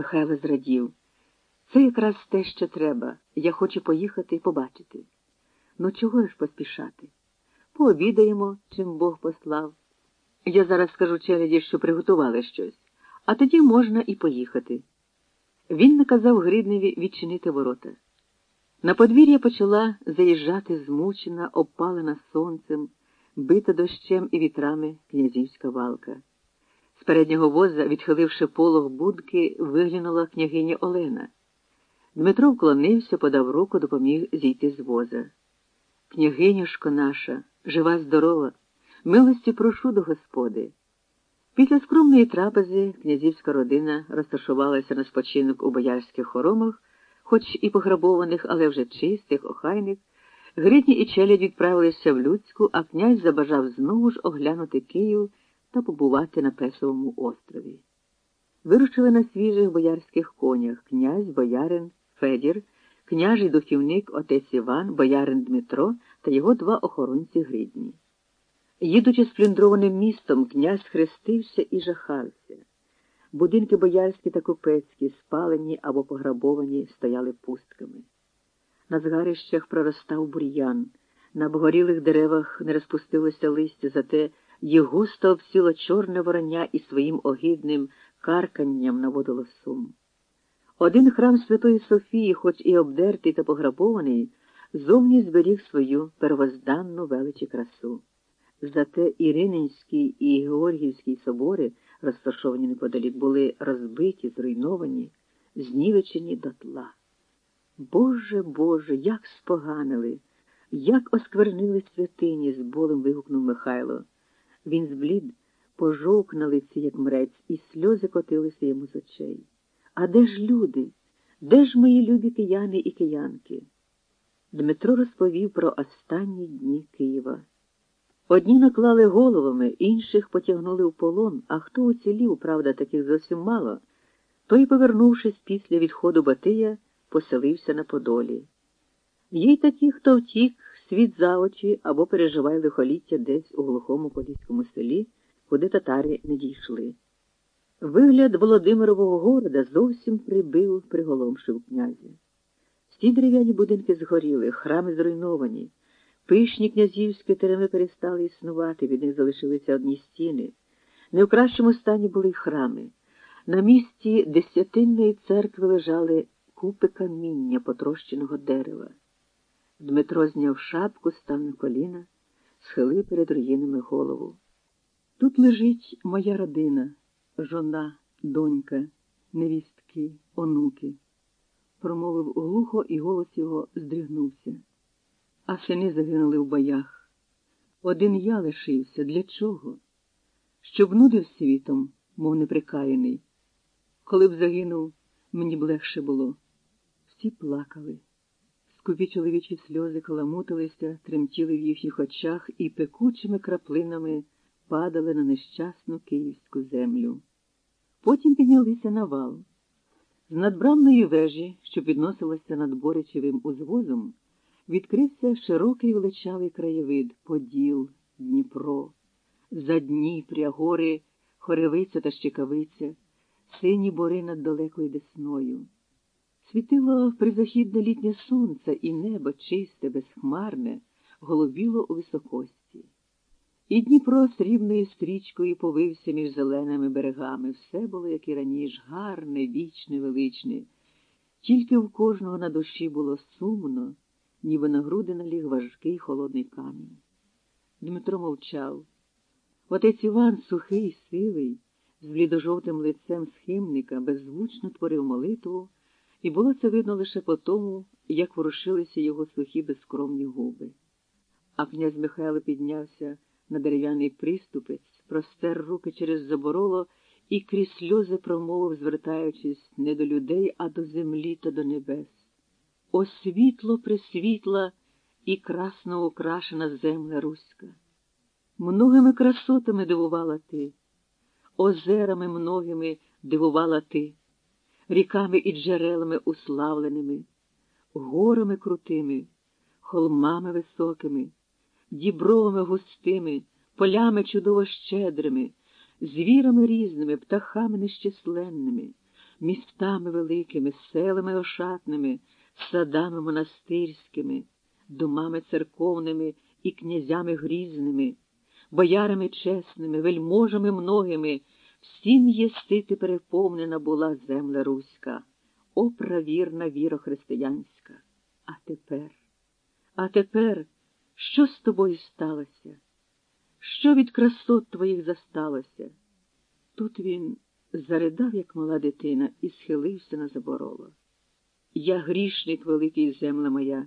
Михайло зрадів. Це якраз те, що треба. Я хочу поїхати і побачити. Ну, чого ж поспішати? Пообідаємо, чим Бог послав. Я зараз скажу челяді, що приготували щось, а тоді можна і поїхати. Він наказав Гридневі відчинити ворота. На подвір'я почала заїжджати змучена, обпалена сонцем, бита дощем і вітрами князівська валка. З переднього воза, відхиливши полог будки, виглянула княгиня Олена. Дмитро вклонився, подав руку, допоміг зійти з воза. Княгинюшко наша, жива, здорова, милості прошу до господи. Після скромної трапези князівська родина розташувалася на спочинок у боярських хоромах, хоч і пограбованих, але вже чистих, охайних. Гридні і челядь відправилися в Людську, а князь забажав знову ж оглянути Київ та побувати на Песовому острові. Вирушили на свіжих боярських конях князь, боярин Федір, княжий духівник отець Іван, боярин Дмитро та його два охоронці Гридні. Їдучи сплюндрованим містом, князь хрестився і жахався. Будинки боярські та купецькі, спалені або пограбовані, стояли пустками. На згарищах проростав бур'ян, на обгорілих деревах не розпустилося листя, зате їх густо обсіло чорне вороня і своїм огидним карканням наводило сум. Один храм Святої Софії, хоч і обдертий та пограбований, зовні зберіг свою первозданну величі красу. Зате Ірининський і Георгіївський собори, розташовані неподалік, були розбиті, зруйновані, знівечені дотла. Боже Боже, як споганили, як осквернили святині, з болем вигукнув Михайло. Він зблід, пожовк на лиці, як мрець, і сльози котилися йому з очей. А де ж люди? Де ж мої любі кияни і киянки? Дмитро розповів про останні дні Києва. Одні наклали головами, інших потягнули в полон, а хто уцілів, правда, таких зовсім мало, той, повернувшись після відходу Батия, поселився на Подолі. Є й такі, хто втік світ за очі або переживає лихоліття десь у глухому поліському селі, куди татари не дійшли. Вигляд Володимирового города зовсім прибив, приголомшив князя. Всі дерев'яні будинки згоріли, храми зруйновані. Пишні князівські терени перестали існувати, від них залишилися одні стіни. Не в кращому стані були й храми. На місці десятинної церкви лежали купи каміння потрощеного дерева. Дмитро зняв шапку, став на коліна, схилив перед руїнами голову. Тут лежить моя родина, жона, донька, невістки, онуки, промовив глухо, і голос його здригнувся а сини загинули в боях. Один я лишився для чого? Щоб нудив світом, мов неприкаяний. Коли б загинув, мені б легше було. Всі плакали. Скупі чоловічі сльози каламутилися, тремтіли в їхніх очах і пекучими краплинами падали на нещасну київську землю. Потім піднялися на вал. З надбрамної вежі, що підносилася над Боричевим узвозом, відкрився широкий величавий краєвид Поділ, Дніпро, Задніпря, гори, Хоревиця та Щекавиця, сині бори над далекою десною. Світило призахідне літнє сонце, і небо чисте, безхмарне, голубіло у високості. І Дніпро срібною стрічкою повився між зеленими берегами. Все було, як і раніше, гарне, вічне, величне. Тільки в кожного на душі було сумно ніби на груди наліг важкий холодний камінь. Дмитро мовчав. Отець Іван, сухий, сивий, з блідожовтим лицем схимника, беззвучно творив молитву, і було це видно лише по тому, як ворушилися його сухі безкромні губи. А князь Михайло піднявся на дерев'яний приступець, простер руки через забороло і крізь сльози промовив, звертаючись не до людей, а до землі та до небес. О світло присвітла і красно украшена земля руська. Многими красотами дивувала ти, озерами многими дивувала ти, ріками і джерелами уславленими, горами крутими, холмами високими, дібровами густими, полями чудово щедрими, звірами різними, птахами нещисленними містами великими, селами ошатними, садами монастирськими, домами церковними і князями грізними, боярами чесними, вельможами многими, всім єси ти переповнена була земля руська, о правірна віра християнська. А тепер, а тепер, що з тобою сталося? Що від красот твоїх засталося? Тут він заридав, як мала дитина, і схилився на забороло. Я грішник, великий земля моя.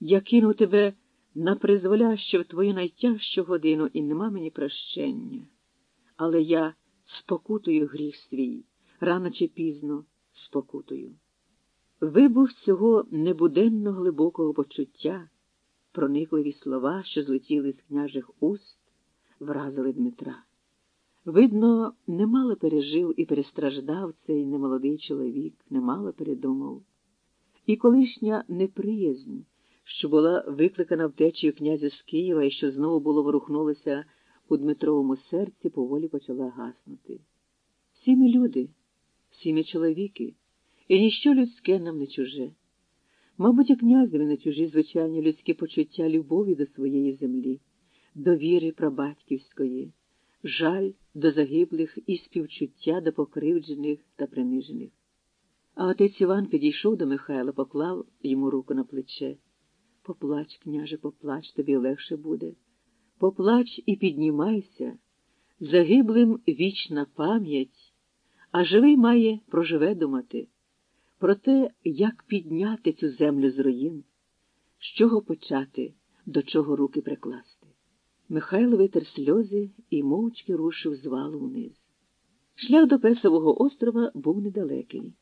Я кину тебе на призволяще в твою найтяжчу годину, і нема мені прощення. Але я спокутую гріх свій, рано чи пізно спокутую. Вибух цього небуденно глибокого почуття, проникливі слова, що злетіли з княжих уст, вразили Дмитра. Видно, немало пережив і перестраждав цей немолодий чоловік, немало передумав. І колишня неприязнь, що була викликана втечею князя з Києва і що знову було ворухнулося у Дмитровому серці, поволі почала гаснути. Всі ми люди, всі ми чоловіки, і ніщо людське нам не чуже. Мабуть, і князеві не чужі звичайні людські почуття любові до своєї землі, довіри прабатьківської, жаль до загиблих і співчуття до покривджених та принижених. А отець Іван підійшов до Михайла, поклав йому руку на плече. Поплач, княже, поплач, тобі легше буде. Поплач і піднімайся, загиблим вічна пам'ять, а живий має проживе думати про те, як підняти цю землю з руїн, з чого почати, до чого руки прикласти. Михайло витер сльози і мовчки рушив з валу вниз. Шлях до Песового острова був недалекий.